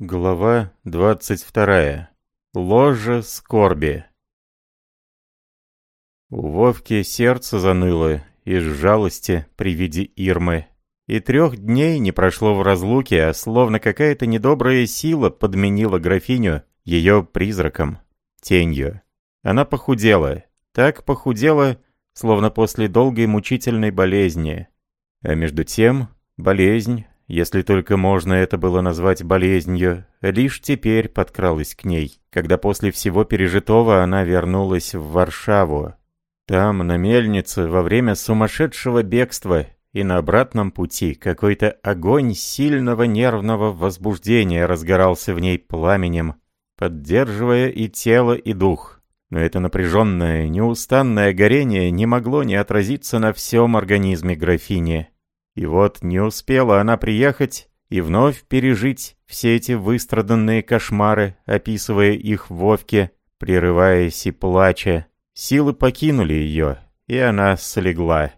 Глава 22. Ложа скорби. У Вовки сердце заныло из жалости при виде Ирмы. И трех дней не прошло в разлуке, а словно какая-то недобрая сила подменила графиню ее призраком, тенью. Она похудела, так похудела, словно после долгой мучительной болезни. А между тем, болезнь, если только можно это было назвать болезнью, лишь теперь подкралась к ней, когда после всего пережитого она вернулась в Варшаву. Там, на мельнице, во время сумасшедшего бегства и на обратном пути какой-то огонь сильного нервного возбуждения разгорался в ней пламенем, поддерживая и тело, и дух. Но это напряженное, неустанное горение не могло не отразиться на всем организме графини. И вот не успела она приехать и вновь пережить все эти выстраданные кошмары, описывая их Вовке, прерываясь и плача. Силы покинули ее, и она слегла.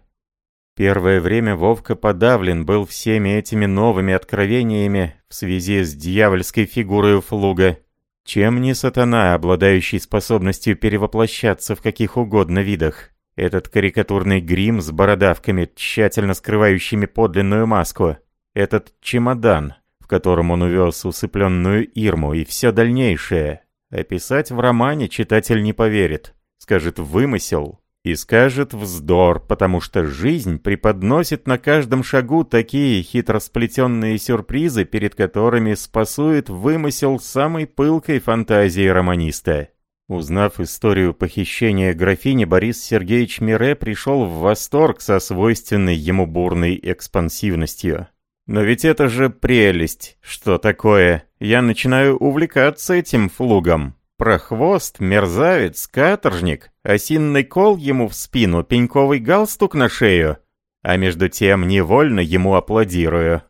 Первое время Вовка подавлен был всеми этими новыми откровениями в связи с дьявольской фигурой флуга. Чем не сатана, обладающий способностью перевоплощаться в каких угодно видах? Этот карикатурный грим с бородавками, тщательно скрывающими подлинную маску. Этот чемодан, в котором он увез усыпленную Ирму и все дальнейшее. Описать в романе читатель не поверит. Скажет «вымысел» и скажет «вздор», потому что жизнь преподносит на каждом шагу такие хитросплетенные сюрпризы, перед которыми спасует вымысел самой пылкой фантазии романиста. Узнав историю похищения графини, Борис Сергеевич Мире пришел в восторг со свойственной ему бурной экспансивностью. «Но ведь это же прелесть! Что такое? Я начинаю увлекаться этим флугом. Прохвост, мерзавец, каторжник, осинный кол ему в спину, пеньковый галстук на шею. А между тем невольно ему аплодирую.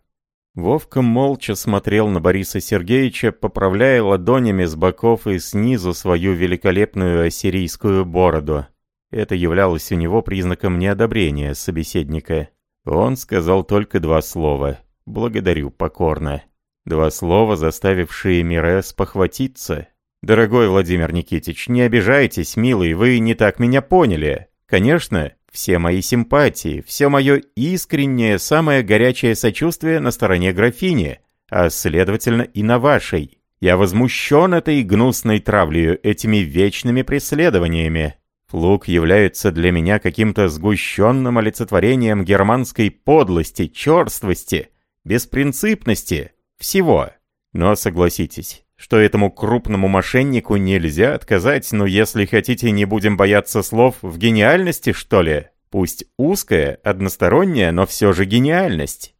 Вовка молча смотрел на Бориса Сергеевича, поправляя ладонями с боков и снизу свою великолепную ассирийскую бороду. Это являлось у него признаком неодобрения собеседника. Он сказал только два слова «благодарю покорно». Два слова, заставившие Мирес похватиться. «Дорогой Владимир Никитич, не обижайтесь, милый, вы не так меня поняли. Конечно, все мои симпатии, все мое искреннее, самое горячее сочувствие на стороне графини, а следовательно и на вашей. Я возмущен этой гнусной травлею, этими вечными преследованиями. Флук является для меня каким-то сгущенным олицетворением германской подлости, черствости, беспринципности, всего. Но согласитесь, что этому крупному мошеннику нельзя отказать, но если хотите, не будем бояться слов в гениальности, что ли? Пусть узкая, односторонняя, но все же гениальность.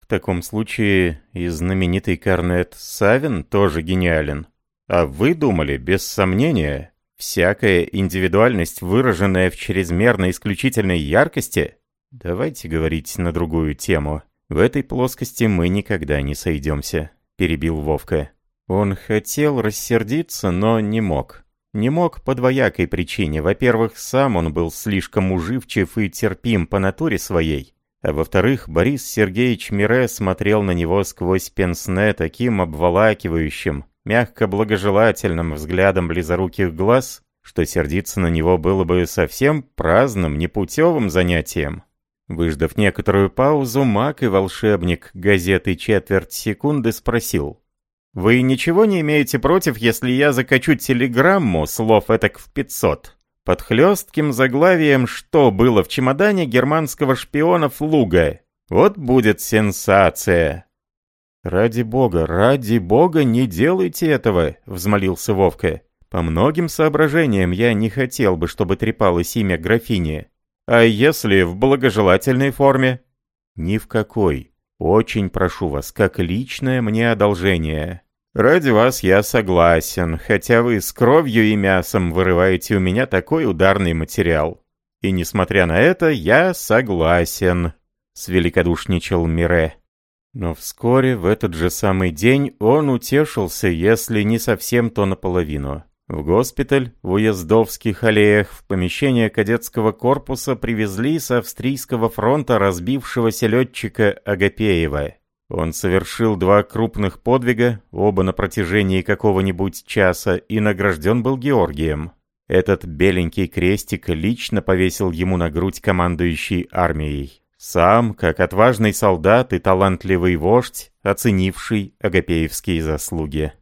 В таком случае и знаменитый Корнет Савин тоже гениален. А вы думали, без сомнения, всякая индивидуальность, выраженная в чрезмерно исключительной яркости? Давайте говорить на другую тему. В этой плоскости мы никогда не сойдемся, перебил Вовка. Он хотел рассердиться, но не мог. Не мог по двоякой причине. Во-первых, сам он был слишком уживчив и терпим по натуре своей. А во-вторых, Борис Сергеевич Мире смотрел на него сквозь пенсне таким обволакивающим, мягко благожелательным взглядом близоруких глаз, что сердиться на него было бы совсем праздным, непутевым занятием. Выждав некоторую паузу, маг и волшебник газеты «Четверть секунды» спросил. Вы ничего не имеете против, если я закачу телеграмму, слов этак в 500, под хлестким заглавием «Что было в чемодане германского шпиона Флуга?» Вот будет сенсация. «Ради бога, ради бога, не делайте этого!» — взмолился Вовка. «По многим соображениям я не хотел бы, чтобы трепалось имя графини. А если в благожелательной форме?» «Ни в какой. Очень прошу вас, как личное мне одолжение. Ради вас я согласен, хотя вы с кровью и мясом вырываете у меня такой ударный материал. И несмотря на это, я согласен», — свеликодушничал Мире. Но вскоре, в этот же самый день, он утешился, если не совсем, то наполовину. В госпиталь в Уездовских аллеях в помещение кадетского корпуса привезли с австрийского фронта разбившегося летчика Агапеева. Он совершил два крупных подвига, оба на протяжении какого-нибудь часа, и награжден был Георгием. Этот беленький крестик лично повесил ему на грудь командующий армией. Сам, как отважный солдат и талантливый вождь, оценивший агапеевские заслуги.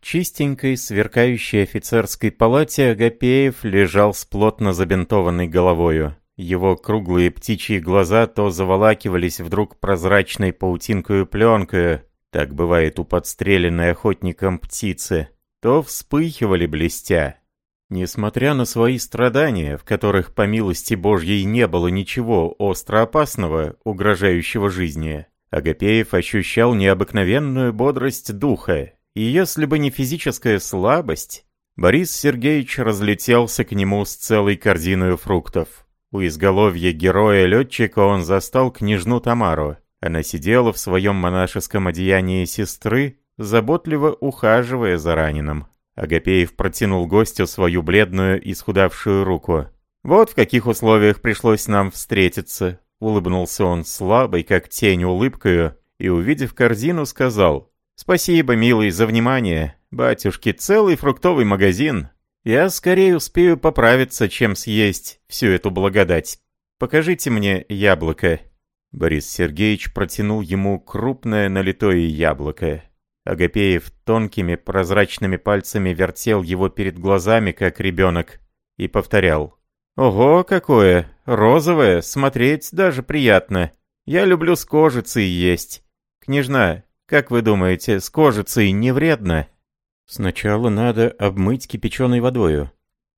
Чистенькой, сверкающей офицерской палате Агапеев лежал с плотно забинтованной головою. Его круглые птичьи глаза то заволакивались вдруг прозрачной паутинкою пленкою, так бывает у подстреленной охотником птицы, то вспыхивали блестя. Несмотря на свои страдания, в которых по милости Божьей не было ничего остро опасного, угрожающего жизни, Агапеев ощущал необыкновенную бодрость духа, и если бы не физическая слабость, Борис Сергеевич разлетелся к нему с целой корзиной фруктов. У изголовья героя-летчика он застал княжну Тамару. Она сидела в своем монашеском одеянии сестры, заботливо ухаживая за раненым. Агапеев протянул гостю свою бледную, и исхудавшую руку. «Вот в каких условиях пришлось нам встретиться», — улыбнулся он слабой, как тень улыбкою, и, увидев корзину, сказал, «Спасибо, милый, за внимание. Батюшки, целый фруктовый магазин. Я скорее успею поправиться, чем съесть всю эту благодать. Покажите мне яблоко». Борис Сергеевич протянул ему крупное налитое яблоко. Агапеев тонкими прозрачными пальцами вертел его перед глазами, как ребенок, и повторял. «Ого, какое! Розовое! Смотреть даже приятно! Я люблю с кожицей есть! Княжна, как вы думаете, с кожицей не вредно?» Сначала надо обмыть кипяченой водою.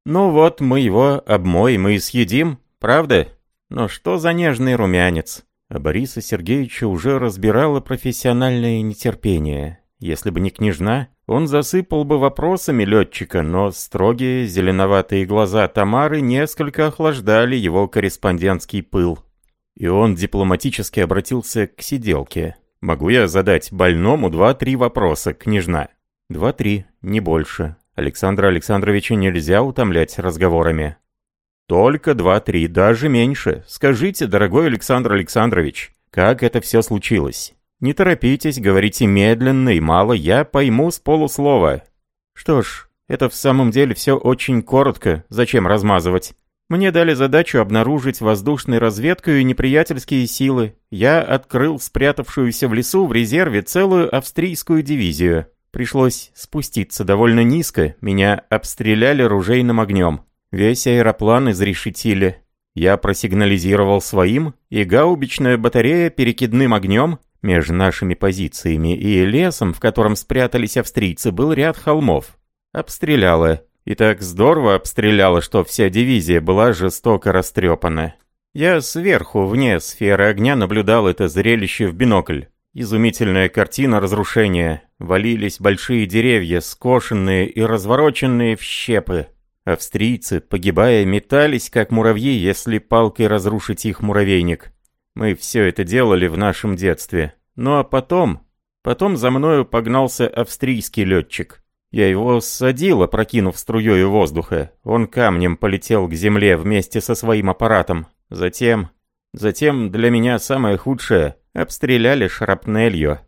Ну вот, мы его обмоем и съедим, правда? Но что за нежный румянец? А Бориса Сергеевича уже разбирало профессиональное нетерпение. Если бы не княжна, он засыпал бы вопросами летчика, но строгие зеленоватые глаза Тамары несколько охлаждали его корреспондентский пыл. И он дипломатически обратился к сиделке. «Могу я задать больному два-три вопроса, княжна?» Два-три, не больше. Александра Александровича нельзя утомлять разговорами. Только два-три, даже меньше. Скажите, дорогой Александр Александрович, как это все случилось? Не торопитесь, говорите медленно и мало, я пойму с полуслова. Что ж, это в самом деле все очень коротко, зачем размазывать? Мне дали задачу обнаружить воздушной разведкой неприятельские силы. Я открыл спрятавшуюся в лесу в резерве целую австрийскую дивизию. Пришлось спуститься довольно низко, меня обстреляли ружейным огнем. Весь аэроплан изрешетили. Я просигнализировал своим, и гаубичная батарея перекидным огнем между нашими позициями и лесом, в котором спрятались австрийцы, был ряд холмов. Обстреляла. И так здорово обстреляла, что вся дивизия была жестоко растрепана. Я сверху, вне сферы огня, наблюдал это зрелище в бинокль. Изумительная картина разрушения. Валились большие деревья, скошенные и развороченные в щепы. Австрийцы, погибая, метались, как муравьи, если палкой разрушить их муравейник. Мы все это делали в нашем детстве. Ну а потом... Потом за мною погнался австрийский летчик. Я его садил, опрокинув струёю воздуха. Он камнем полетел к земле вместе со своим аппаратом. Затем... Затем для меня самое худшее Обстреляли шрапнелью.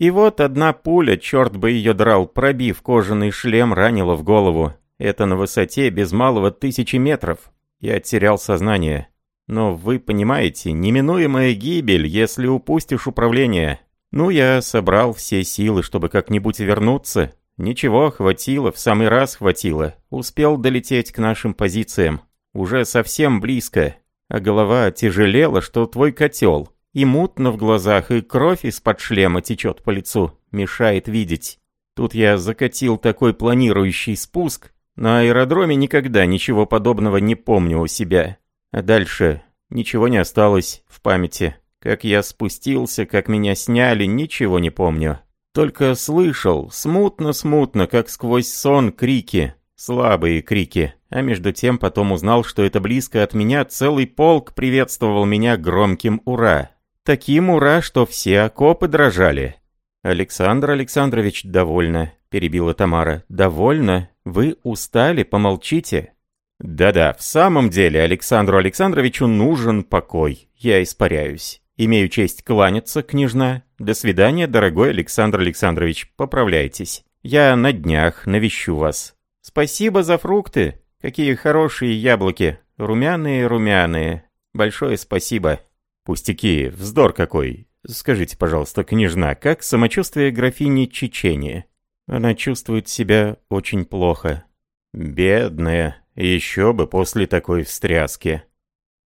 И вот одна пуля, черт бы ее драл, пробив кожаный шлем, ранила в голову. Это на высоте без малого тысячи метров. Я терял сознание. Но вы понимаете, неминуемая гибель, если упустишь управление. Ну, я собрал все силы, чтобы как-нибудь вернуться. Ничего, хватило, в самый раз хватило. Успел долететь к нашим позициям. Уже совсем близко. А голова тяжелела, что твой котел. И мутно в глазах, и кровь из-под шлема течет по лицу, мешает видеть. Тут я закатил такой планирующий спуск. На аэродроме никогда ничего подобного не помню у себя. А дальше ничего не осталось в памяти. Как я спустился, как меня сняли, ничего не помню. Только слышал, смутно-смутно, как сквозь сон, крики. Слабые крики. А между тем потом узнал, что это близко от меня целый полк приветствовал меня громким «Ура!». Таким ура, что все окопы дрожали. «Александр Александрович, довольно», — перебила Тамара. «Довольно? Вы устали? Помолчите». «Да-да, в самом деле Александру Александровичу нужен покой. Я испаряюсь. Имею честь кланяться, княжна. До свидания, дорогой Александр Александрович. Поправляйтесь. Я на днях навещу вас. Спасибо за фрукты. Какие хорошие яблоки. Румяные-румяные. Большое спасибо. Пустяки, вздор какой. Скажите, пожалуйста, княжна, как самочувствие графини Чечения? Она чувствует себя очень плохо. Бедная, еще бы после такой встряски.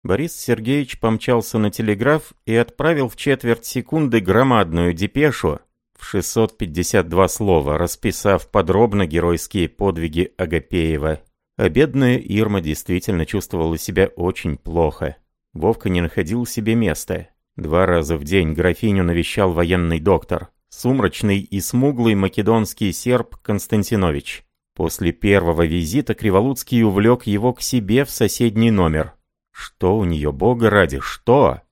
Борис Сергеевич помчался на телеграф и отправил в четверть секунды громадную депешу в 652 слова, расписав подробно геройские подвиги Агапеева. А бедная Ирма действительно чувствовала себя очень плохо. Вовка не находил себе места. Два раза в день графиню навещал военный доктор, сумрачный и смуглый македонский серб Константинович. После первого визита Криволуцкий увлек его к себе в соседний номер. Что у нее, бога ради, что?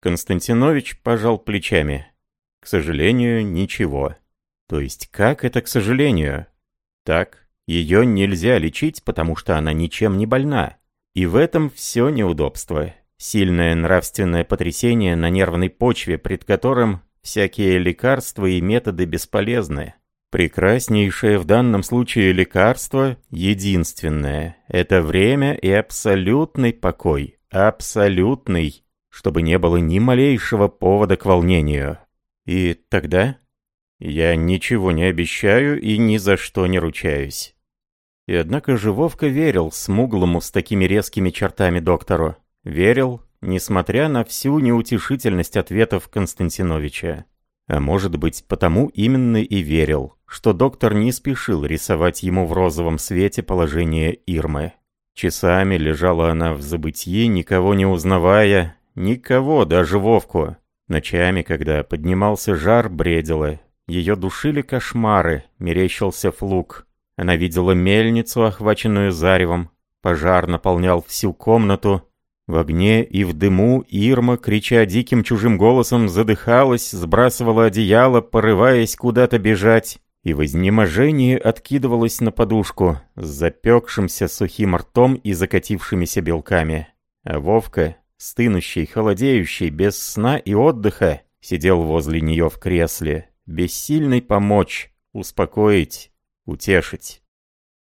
Константинович пожал плечами. К сожалению, ничего. То есть как это к сожалению? Так, ее нельзя лечить, потому что она ничем не больна. И в этом все неудобство. Сильное нравственное потрясение на нервной почве, пред которым всякие лекарства и методы бесполезны. Прекраснейшее в данном случае лекарство, единственное, это время и абсолютный покой. Абсолютный, чтобы не было ни малейшего повода к волнению. И тогда я ничего не обещаю и ни за что не ручаюсь. И однако же Вовка верил смуглому с такими резкими чертами доктору. Верил, несмотря на всю неутешительность ответов Константиновича. А может быть, потому именно и верил, что доктор не спешил рисовать ему в розовом свете положение Ирмы. Часами лежала она в забытии, никого не узнавая, никого, даже Вовку. Ночами, когда поднимался жар, бредила. Ее душили кошмары, мерещился флук. Она видела мельницу, охваченную заревом. Пожар наполнял всю комнату, в огне и в дыму Ирма, крича диким чужим голосом, задыхалась, сбрасывала одеяло, порываясь куда-то бежать, и в изнеможении откидывалась на подушку с запекшимся сухим ртом и закатившимися белками. А Вовка, стынущий, холодеющий, без сна и отдыха, сидел возле нее в кресле, бессильный помочь, успокоить, утешить.